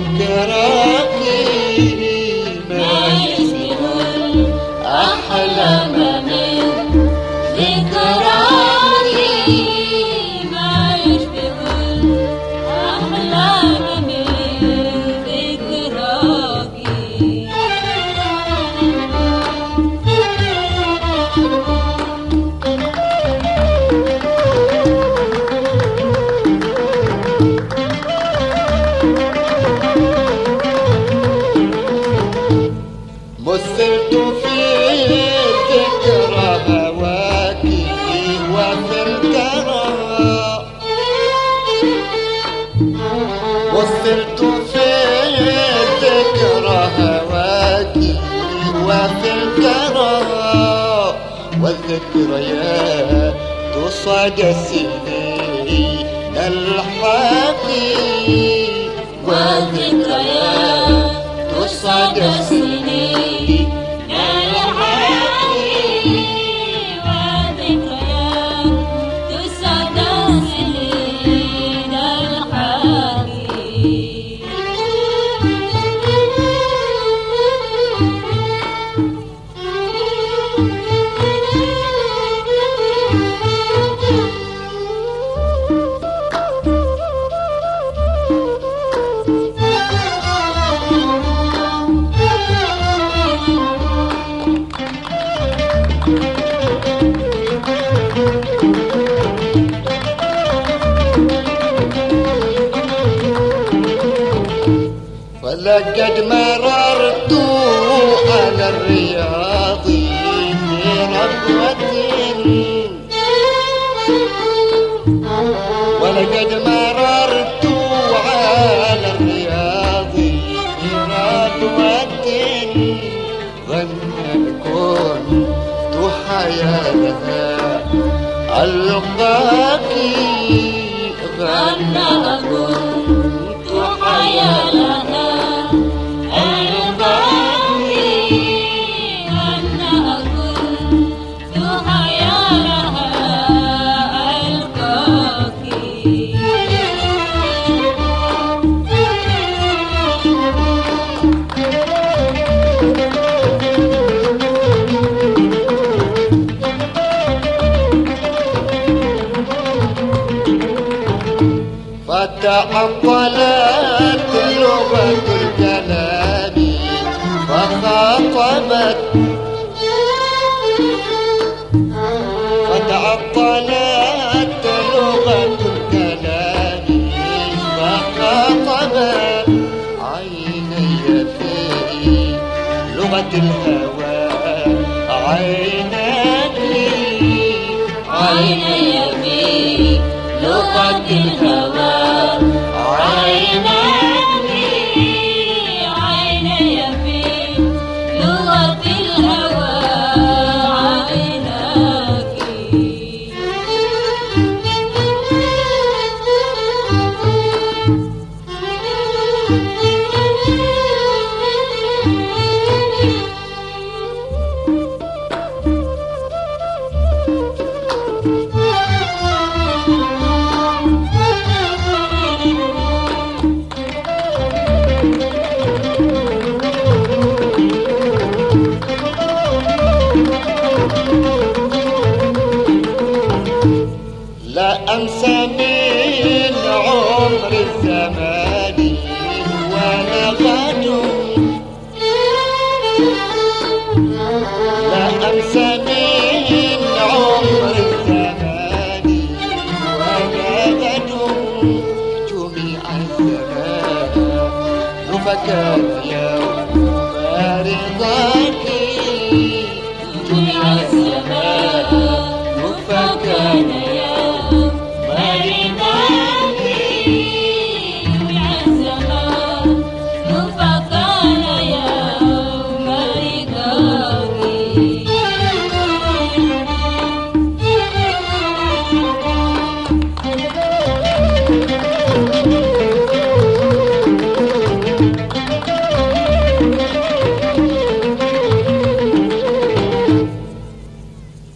ذكراك ما يشبه أحلام من ذكراك مثلت في ذكرى هواك وفي الكرى والذكريات تصادسني الحاكي والذكريات ولقد مررت على الرياض ولقد مررت على الرياض في ربوة ظن كنت حيالها ألقاك أنا فتعطلت لغة الكلام فخاطبت. فتعطلت لغة الكلام فخاطبت. عيني في لغة الهوى عينك عيني في لغة الهوى. فكان يوم رضاك